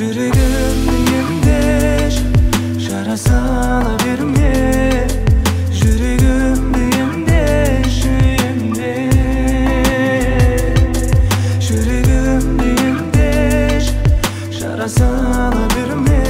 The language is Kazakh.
жүрегім емдеш жара сала берме жүрегімді емдеш емдеш жүрегімді емдеш жара сала берме